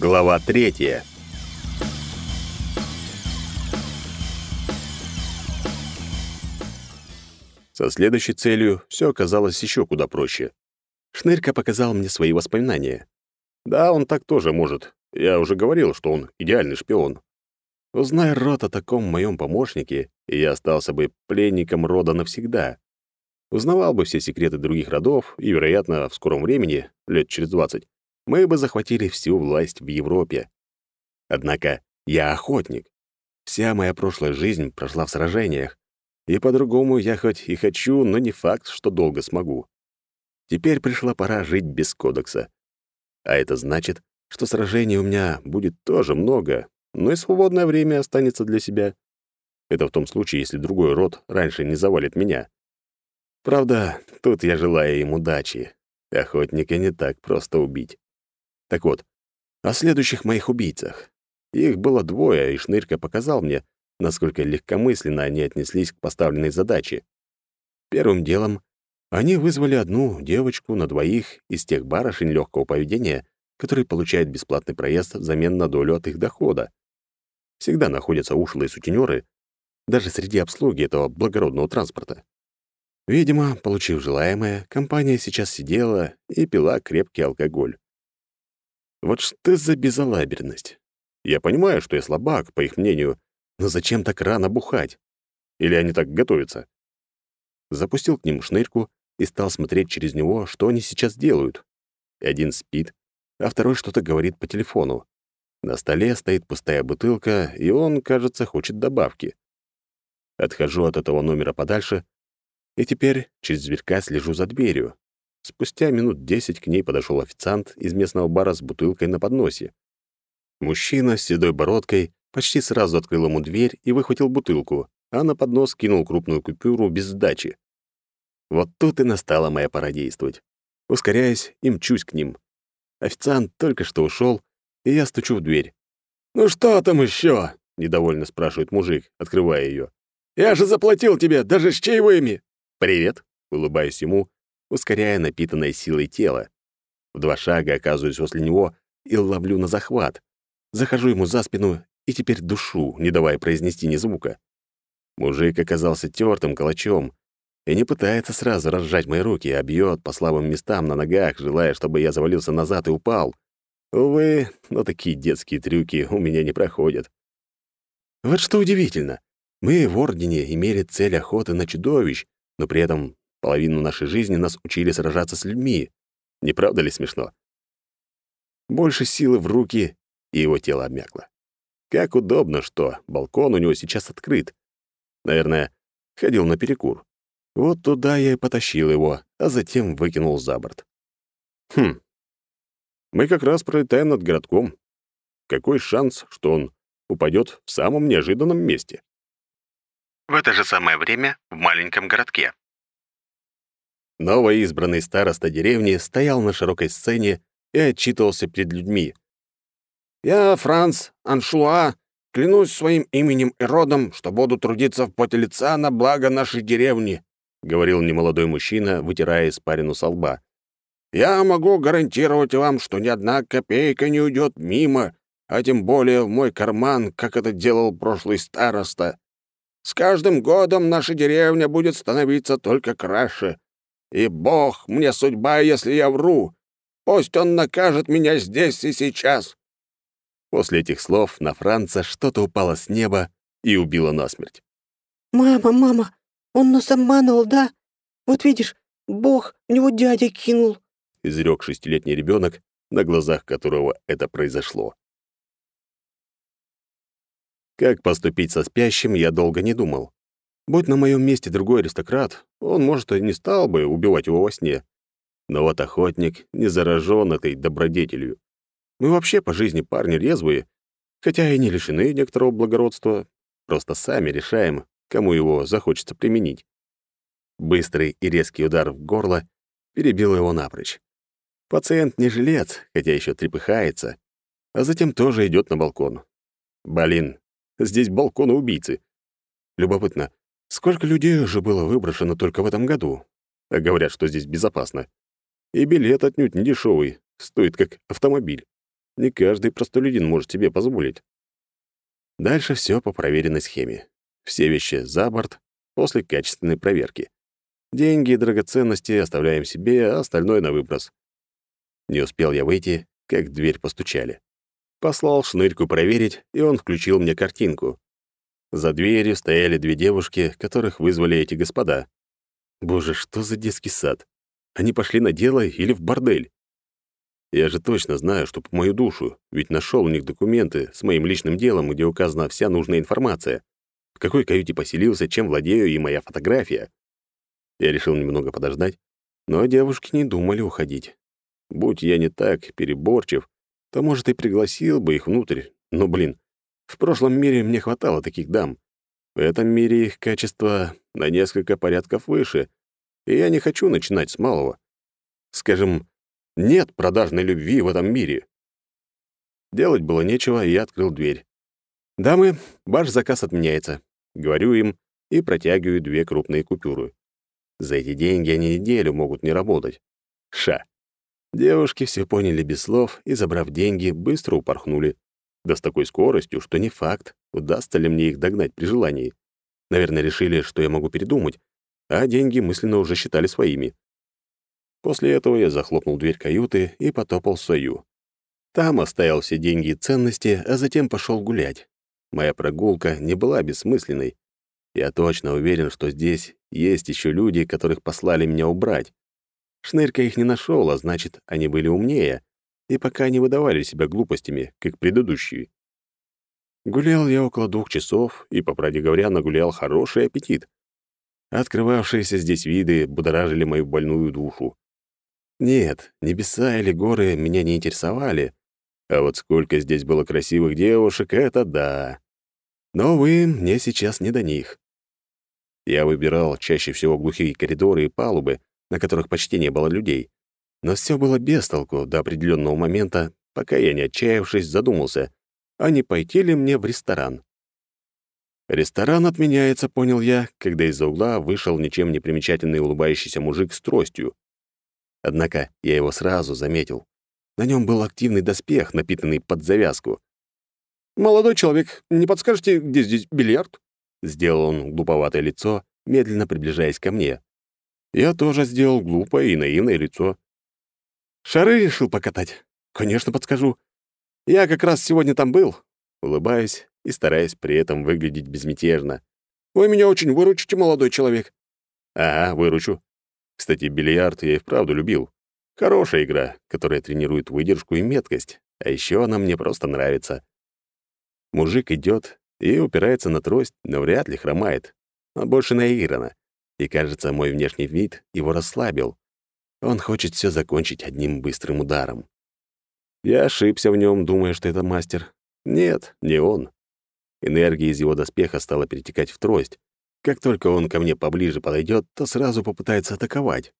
Глава третья. Со следующей целью все оказалось еще куда проще. Шнырька показал мне свои воспоминания. Да, он так тоже может. Я уже говорил, что он идеальный шпион. Узнай рот о таком моем помощнике, и я остался бы пленником рода навсегда. Узнавал бы все секреты других родов, и, вероятно, в скором времени, лет через двадцать, мы бы захватили всю власть в Европе. Однако я охотник. Вся моя прошлая жизнь прошла в сражениях, и по-другому я хоть и хочу, но не факт, что долго смогу. Теперь пришла пора жить без кодекса. А это значит, что сражений у меня будет тоже много, но и свободное время останется для себя. Это в том случае, если другой род раньше не завалит меня. Правда, тут я желаю им удачи. Охотника не так просто убить. Так вот, о следующих моих убийцах. Их было двое, и Шнырька показал мне, насколько легкомысленно они отнеслись к поставленной задаче. Первым делом они вызвали одну девочку на двоих из тех барышень легкого поведения, которые получают бесплатный проезд взамен на долю от их дохода. Всегда находятся ушлые сутенеры, даже среди обслуги этого благородного транспорта. Видимо, получив желаемое, компания сейчас сидела и пила крепкий алкоголь. Вот что за безалаберность? Я понимаю, что я слабак, по их мнению, но зачем так рано бухать? Или они так готовятся? Запустил к ним шнырьку и стал смотреть через него, что они сейчас делают. Один спит, а второй что-то говорит по телефону. На столе стоит пустая бутылка, и он, кажется, хочет добавки. Отхожу от этого номера подальше, и теперь через зверька слежу за дверью. Спустя минут десять к ней подошел официант из местного бара с бутылкой на подносе. Мужчина с седой бородкой почти сразу открыл ему дверь и выхватил бутылку, а на поднос кинул крупную купюру без сдачи. Вот тут и настала моя пора действовать. Ускоряясь и мчусь к ним. Официант только что ушел, и я стучу в дверь. «Ну что там еще? недовольно спрашивает мужик, открывая ее. «Я же заплатил тебе, даже с чаевыми!» «Привет!» — улыбаюсь ему ускоряя напитанное силой тело. В два шага оказываюсь возле него и ловлю на захват. Захожу ему за спину и теперь душу, не давая произнести ни звука. Мужик оказался тёртым калачом и не пытается сразу разжать мои руки, а бьёт по слабым местам на ногах, желая, чтобы я завалился назад и упал. Увы, но такие детские трюки у меня не проходят. Вот что удивительно. Мы в Ордене имели цель охоты на чудовищ, но при этом Половину нашей жизни нас учили сражаться с людьми. Не правда ли смешно? Больше силы в руки, и его тело обмякло. Как удобно, что балкон у него сейчас открыт. Наверное, ходил на перекур. Вот туда я и потащил его, а затем выкинул за борт. Хм. Мы как раз пролетаем над городком. Какой шанс, что он упадет в самом неожиданном месте? В это же самое время в маленьком городке. Новоизбранный староста деревни стоял на широкой сцене и отчитывался перед людьми. «Я, Франц Аншуа, клянусь своим именем и родом, что буду трудиться в поте лица на благо нашей деревни», — говорил немолодой мужчина, вытирая испарину со лба. «Я могу гарантировать вам, что ни одна копейка не уйдет мимо, а тем более в мой карман, как это делал прошлый староста. С каждым годом наша деревня будет становиться только краше. И Бог мне судьба, если я вру. Пусть он накажет меня здесь и сейчас». После этих слов на Франца что-то упало с неба и убило насмерть. «Мама, мама, он нас обманывал, да? Вот видишь, Бог в него дядя кинул», — изрек шестилетний ребенок, на глазах которого это произошло. Как поступить со спящим, я долго не думал. Будь на моем месте другой аристократ, он, может, и не стал бы убивать его во сне. Но вот охотник не заражен этой добродетелью. Мы вообще по жизни парни резвые, хотя и не лишены некоторого благородства, просто сами решаем, кому его захочется применить. Быстрый и резкий удар в горло перебил его напрочь. Пациент не жилец, хотя еще трепыхается, а затем тоже идет на балкон. Блин, здесь балконы убийцы. Любопытно, Сколько людей уже было выброшено только в этом году? А говорят, что здесь безопасно. И билет отнюдь не дешевый, стоит как автомобиль. Не каждый простолюдин может себе позволить. Дальше все по проверенной схеме. Все вещи за борт после качественной проверки. Деньги и драгоценности оставляем себе, а остальное на выброс. Не успел я выйти, как дверь постучали. Послал шнырьку проверить, и он включил мне картинку. За дверью стояли две девушки, которых вызвали эти господа. Боже, что за детский сад? Они пошли на дело или в бордель? Я же точно знаю, что по мою душу, ведь нашел у них документы с моим личным делом, где указана вся нужная информация. В какой каюте поселился, чем владею и моя фотография. Я решил немного подождать, но девушки не думали уходить. Будь я не так переборчив, то, может, и пригласил бы их внутрь. Но, блин, в прошлом мире мне хватало таких дам. В этом мире их качество на несколько порядков выше, и я не хочу начинать с малого. Скажем, нет продажной любви в этом мире. Делать было нечего, и я открыл дверь. «Дамы, ваш заказ отменяется», — говорю им и протягиваю две крупные купюры. За эти деньги они неделю могут не работать. Ша. Девушки все поняли без слов и, забрав деньги, быстро упорхнули. Да с такой скоростью, что не факт, удастся ли мне их догнать при желании. Наверное, решили, что я могу передумать, а деньги мысленно уже считали своими. После этого я захлопнул дверь каюты и потопал в свою. Там оставил все деньги и ценности, а затем пошел гулять. Моя прогулка не была бессмысленной. Я точно уверен, что здесь есть еще люди, которых послали меня убрать. Шнырька их не нашел, а значит, они были умнее, и пока не выдавали себя глупостями, как предыдущие. Гулял я около двух часов и, по правде говоря, нагулял хороший аппетит. Открывавшиеся здесь виды будоражили мою больную душу. Нет, небеса или горы меня не интересовали, а вот сколько здесь было красивых девушек — это да. Но, увы, мне сейчас не до них. Я выбирал чаще всего глухие коридоры и палубы, на которых почти не было людей. Но все было без толку до определенного момента, пока я, не отчаявшись, задумался, а не пойти ли мне в ресторан. Ресторан отменяется, понял я, когда из-за угла вышел ничем не примечательный улыбающийся мужик с тростью. Однако я его сразу заметил. На нем был активный доспех, напитанный под завязку. «Молодой человек, не подскажете, где здесь бильярд?» Сделал он глуповатое лицо, медленно приближаясь ко мне. Я тоже сделал глупое и наивное лицо. «Шары решил покатать? Конечно, подскажу. Я как раз сегодня там был». Улыбаюсь и стараясь при этом выглядеть безмятежно. «Вы меня очень выручите, молодой человек». «Ага, выручу. Кстати, бильярд я и вправду любил. Хорошая игра, которая тренирует выдержку и меткость. А еще она мне просто нравится. Мужик идет и упирается на трость, но вряд ли хромает. Он больше наиграно. И, кажется, мой внешний вид его расслабил. Он хочет все закончить одним быстрым ударом. Я ошибся в нем, думая, что это мастер. Нет, не он. Энергия из его доспеха стала перетекать в трость. Как только он ко мне поближе подойдет, то сразу попытается атаковать.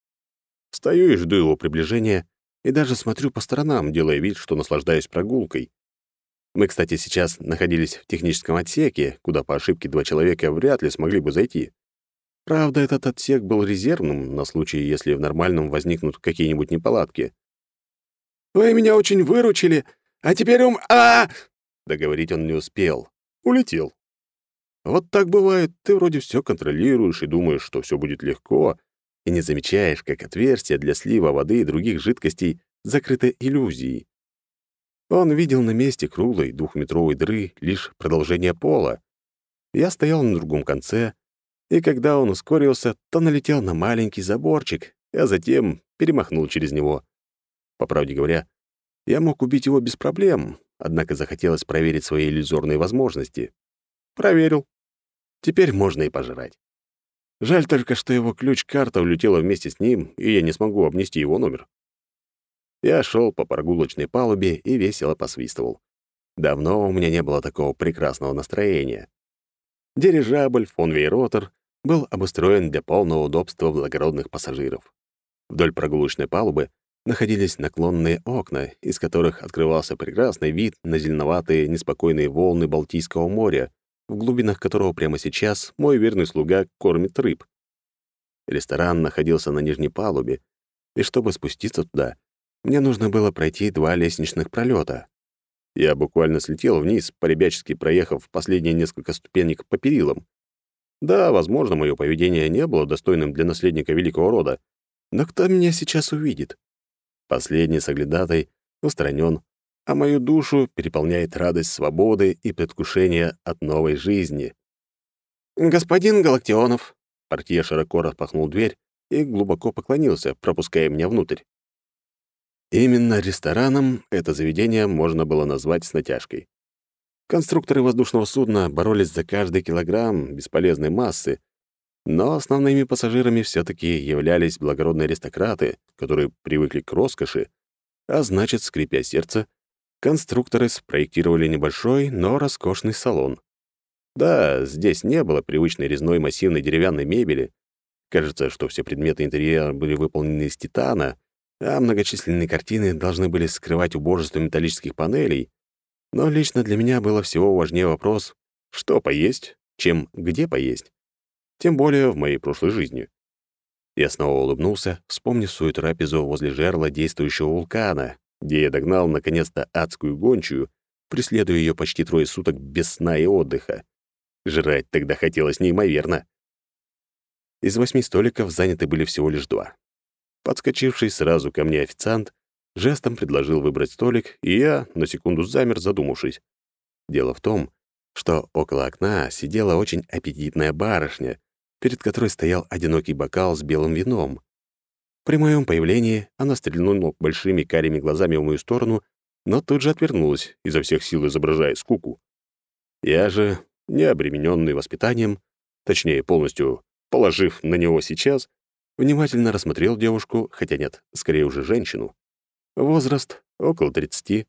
Стою и жду его приближения, и даже смотрю по сторонам, делая вид, что наслаждаюсь прогулкой. Мы, кстати, сейчас находились в техническом отсеке, куда по ошибке два человека вряд ли смогли бы зайти. Правда, этот отсек был резервным на случай, если в нормальном возникнут какие-нибудь неполадки. «Вы меня очень выручили, а теперь ум... а, Договорить он не успел. Улетел. Вот так бывает. Ты вроде все контролируешь и думаешь, что все будет легко, и не замечаешь, как отверстие для слива воды и других жидкостей закрыто иллюзией. Он видел на месте круглой двухметровой дыры лишь продолжение пола. Я стоял на другом конце, и когда он ускорился, то налетел на маленький заборчик, а затем перемахнул через него. По правде говоря, я мог убить его без проблем, однако захотелось проверить свои иллюзорные возможности. Проверил. Теперь можно и пожрать. Жаль только, что его ключ-карта улетела вместе с ним, и я не смогу обнести его номер. Я шел по прогулочной палубе и весело посвистывал. Давно у меня не было такого прекрасного настроения. Дирижабль фон Вейротер был обустроен для полного удобства благородных пассажиров. Вдоль прогулочной палубы находились наклонные окна, из которых открывался прекрасный вид на зеленоватые неспокойные волны Балтийского моря, в глубинах которого прямо сейчас мой верный слуга кормит рыб. Ресторан находился на нижней палубе, и чтобы спуститься туда, мне нужно было пройти два лестничных пролета, Я буквально слетел вниз, поребячески проехав последние несколько ступенек по перилам. Да, возможно, мое поведение не было достойным для наследника великого рода, но кто меня сейчас увидит? Последний соглядатай устранен, а мою душу переполняет радость свободы и предвкушение от новой жизни. «Господин Галактионов!» Портье широко распахнул дверь и глубоко поклонился, пропуская меня внутрь. Именно рестораном это заведение можно было назвать с натяжкой. Конструкторы воздушного судна боролись за каждый килограмм бесполезной массы, но основными пассажирами все таки являлись благородные аристократы, которые привыкли к роскоши, а значит, скрипя сердце, конструкторы спроектировали небольшой, но роскошный салон. Да, здесь не было привычной резной массивной деревянной мебели. Кажется, что все предметы интерьера были выполнены из титана, а многочисленные картины должны были скрывать убожество металлических панелей. Но лично для меня было всего важнее вопрос, что поесть, чем где поесть. Тем более в моей прошлой жизни. Я снова улыбнулся, вспомнив свою трапезу возле жерла действующего вулкана, где я догнал наконец-то адскую гончую, преследуя ее почти трое суток без сна и отдыха. Жрать тогда хотелось неимоверно. Из восьми столиков заняты были всего лишь два. Подскочивший сразу ко мне официант жестом предложил выбрать столик, и я на секунду замер, задумавшись. Дело в том, что около окна сидела очень аппетитная барышня, перед которой стоял одинокий бокал с белым вином. При моем появлении она стрельнула большими карими глазами в мою сторону, но тут же отвернулась, изо всех сил изображая скуку. Я же, не обремененный воспитанием, точнее, полностью положив на него сейчас, Внимательно рассмотрел девушку, хотя нет, скорее уже женщину. Возраст — около 30.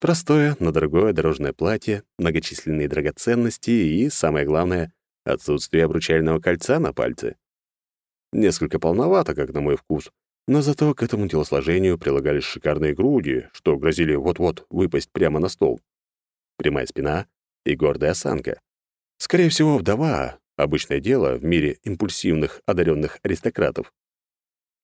Простое, но дорогое дорожное платье, многочисленные драгоценности и, самое главное, отсутствие обручального кольца на пальце. Несколько полновато, как на мой вкус, но зато к этому телосложению прилагались шикарные груди, что грозили вот-вот выпасть прямо на стол. Прямая спина и гордая осанка. Скорее всего, вдова, Обычное дело в мире импульсивных, одаренных аристократов.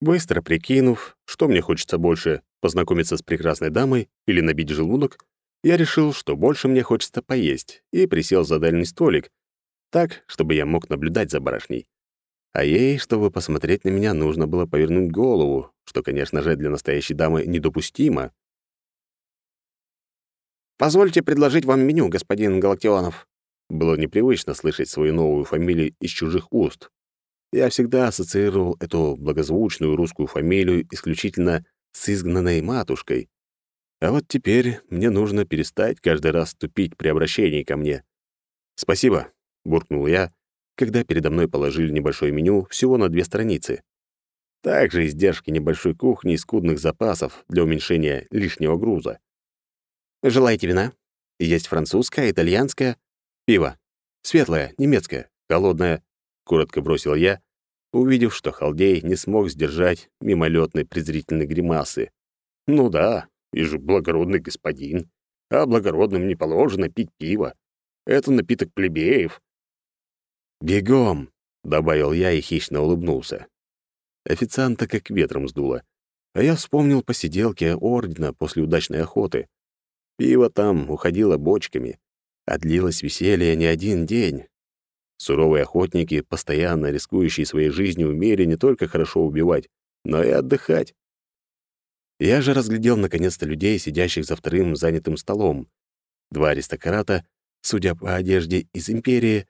Быстро прикинув, что мне хочется больше, познакомиться с прекрасной дамой или набить желудок, я решил, что больше мне хочется поесть, и присел за дальний столик, так, чтобы я мог наблюдать за барышней. А ей, чтобы посмотреть на меня, нужно было повернуть голову, что, конечно же, для настоящей дамы недопустимо. «Позвольте предложить вам меню, господин Галактионов», было непривычно слышать свою новую фамилию из чужих уст. Я всегда ассоциировал эту благозвучную русскую фамилию исключительно с изгнанной матушкой. А вот теперь мне нужно перестать каждый раз ступить при обращении ко мне. «Спасибо», — буркнул я, когда передо мной положили небольшое меню всего на две страницы. Также издержки небольшой кухни и скудных запасов для уменьшения лишнего груза. «Желаете вина? Есть французская, итальянская, «Пиво. Светлое, немецкое, холодное», — коротко бросил я, увидев, что халдей не смог сдержать мимолетной презрительной гримасы. «Ну да, и же благородный господин. А благородным не положено пить пиво. Это напиток плебеев». «Бегом!» — добавил я и хищно улыбнулся. Официанта как ветром сдуло. А я вспомнил посиделки ордена после удачной охоты. Пиво там уходило бочками, а длилось веселье не один день. Суровые охотники, постоянно рискующие своей жизнью, умели не только хорошо убивать, но и отдыхать. Я же разглядел наконец-то людей, сидящих за вторым занятым столом. Два аристократа, судя по одежде из империи,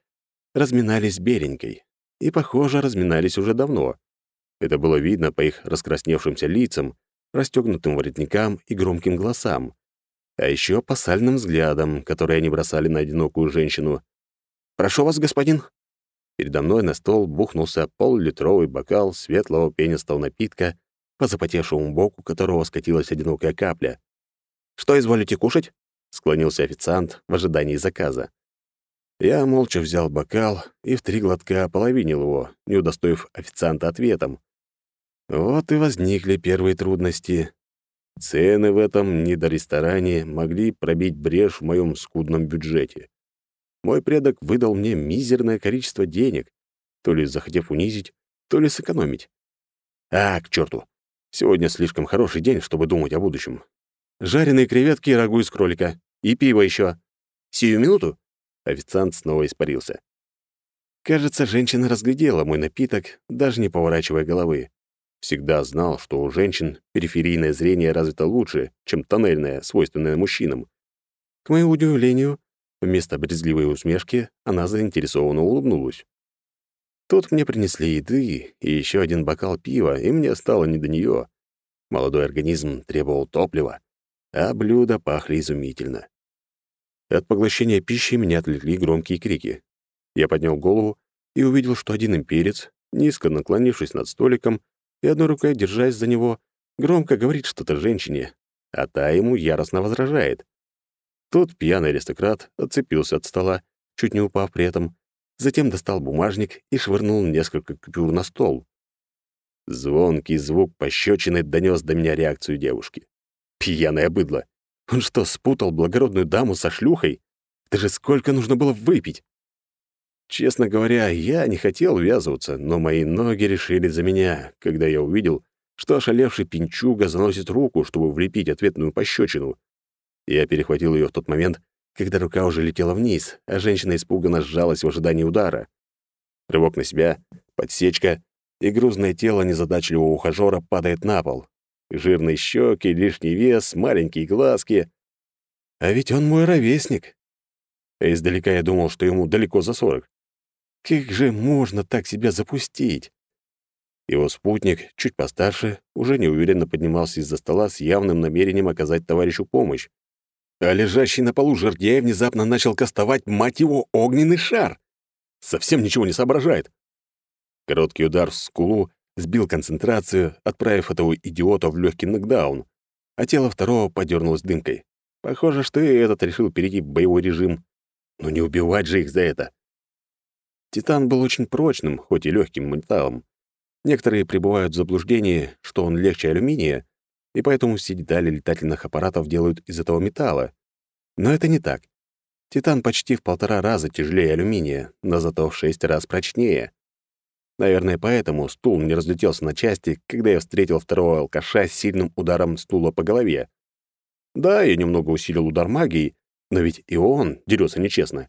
разминались беленькой. И, похоже, разминались уже давно. Это было видно по их раскрасневшимся лицам, расстегнутым воротникам и громким голосам а еще по сальным взглядам, которые они бросали на одинокую женщину. «Прошу вас, господин». Передо мной на стол бухнулся поллитровый бокал светлого пенистого напитка, по запотевшему боку которого скатилась одинокая капля. «Что изволите кушать?» — склонился официант в ожидании заказа. Я молча взял бокал и в три глотка ополовинил его, не удостоив официанта ответом. Вот и возникли первые трудности. Цены в этом недоресторане могли пробить брешь в моем скудном бюджете. Мой предок выдал мне мизерное количество денег, то ли захотев унизить, то ли сэкономить. А, к черту! Сегодня слишком хороший день, чтобы думать о будущем. Жареные креветки и рагу из кролика. И пиво еще. Сию минуту. Официант снова испарился. Кажется, женщина разглядела мой напиток, даже не поворачивая головы. Всегда знал, что у женщин периферийное зрение развито лучше, чем тоннельное, свойственное мужчинам. К моему удивлению, вместо брезгливой усмешки она заинтересованно улыбнулась. Тут мне принесли еды и еще один бокал пива, и мне стало не до нее. Молодой организм требовал топлива, а блюда пахли изумительно. От поглощения пищи меня отвлекли громкие крики. Я поднял голову и увидел, что один имперец, низко наклонившись над столиком и одной рукой держась за него, громко говорит что-то женщине, а та ему яростно возражает. Тут пьяный аристократ отцепился от стола, чуть не упав при этом, затем достал бумажник и швырнул несколько купюр на стол. Звонкий звук пощечины донес до меня реакцию девушки. Пьяное быдло. Он что, спутал благородную даму со шлюхой? Да же сколько нужно было выпить? Честно говоря, я не хотел ввязываться, но мои ноги решили за меня, когда я увидел, что ошалевший пинчуга заносит руку, чтобы влепить ответную пощечину. Я перехватил ее в тот момент, когда рука уже летела вниз, а женщина испуганно сжалась в ожидании удара. Рывок на себя, подсечка, и грузное тело незадачливого ухажёра падает на пол. Жирные щеки, лишний вес, маленькие глазки. А ведь он мой ровесник. А издалека я думал, что ему далеко за сорок. Как же можно так себя запустить? Его спутник, чуть постарше, уже неуверенно поднимался из-за стола с явным намерением оказать товарищу помощь. А лежащий на полу жердяй внезапно начал кастовать, мать его, огненный шар. Совсем ничего не соображает. Короткий удар в скулу сбил концентрацию, отправив этого идиота в легкий нокдаун, а тело второго подернулось дымкой. Похоже, что и этот решил перейти в боевой режим. Но не убивать же их за это. Титан был очень прочным, хоть и легким металлом. Некоторые пребывают в заблуждении, что он легче алюминия, и поэтому все детали летательных аппаратов делают из этого металла. Но это не так. Титан почти в полтора раза тяжелее алюминия, но зато в шесть раз прочнее. Наверное, поэтому стул не разлетелся на части, когда я встретил второго алкаша с сильным ударом стула по голове. Да, я немного усилил удар магией, но ведь и он дерется нечестно.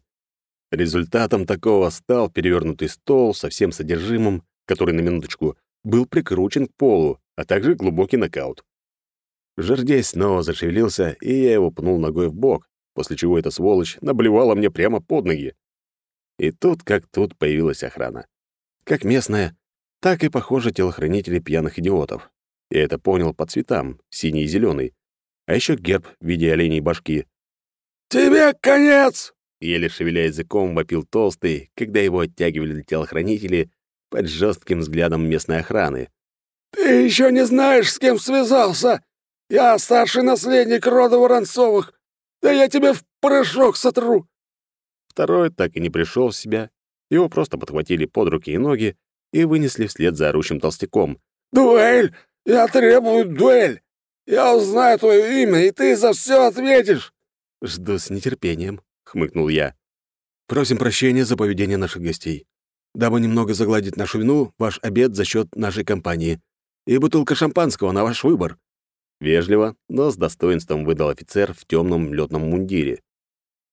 Результатом такого стал перевернутый стол со всем содержимым, который на минуточку был прикручен к полу, а также глубокий нокаут. Жердей снова зашевелился, и я его пнул ногой в бок, после чего эта сволочь наблевала мне прямо под ноги. И тут как тут появилась охрана. Как местная, так и, похоже, телохранители пьяных идиотов. Я это понял по цветам, синий и зеленый, а еще герб в виде оленей башки. «Тебе конец!» Еле шевеля языком, вопил толстый, когда его оттягивали телохранители под жестким взглядом местной охраны. «Ты еще не знаешь, с кем связался! Я старший наследник рода Воронцовых! Да я тебя в порошок сотру!» Второй так и не пришел в себя. Его просто подхватили под руки и ноги и вынесли вслед за орущим толстяком. «Дуэль! Я требую дуэль! Я узнаю твое имя, и ты за все ответишь!» «Жду с нетерпением», хмыкнул я. «Просим прощения за поведение наших гостей. Дабы немного загладить нашу вину, ваш обед за счет нашей компании. И бутылка шампанского на ваш выбор». Вежливо, но с достоинством выдал офицер в темном летном мундире.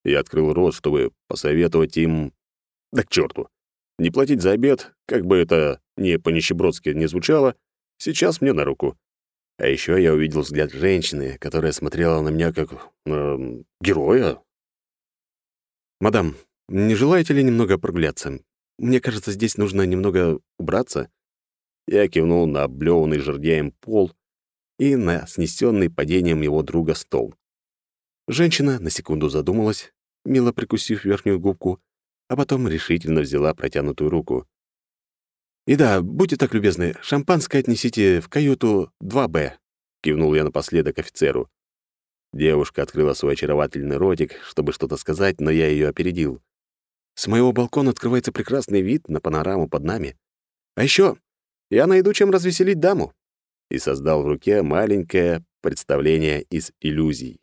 Я открыл рот, чтобы посоветовать им... Да к черту! Не платить за обед, как бы это ни по-нищебродски не звучало, сейчас мне на руку. А еще я увидел взгляд женщины, которая смотрела на меня как... Э, героя, «Мадам, не желаете ли немного прогуляться? Мне кажется, здесь нужно немного убраться». Я кивнул на облеванный жердяем пол и на снесенный падением его друга стол. Женщина на секунду задумалась, мило прикусив верхнюю губку, а потом решительно взяла протянутую руку. «И да, будьте так любезны, шампанское отнесите в каюту 2Б», — кивнул я напоследок офицеру. Девушка открыла свой очаровательный ротик, чтобы что-то сказать, но я ее опередил. С моего балкона открывается прекрасный вид на панораму под нами. А еще я найду, чем развеселить даму. И создал в руке маленькое представление из иллюзий.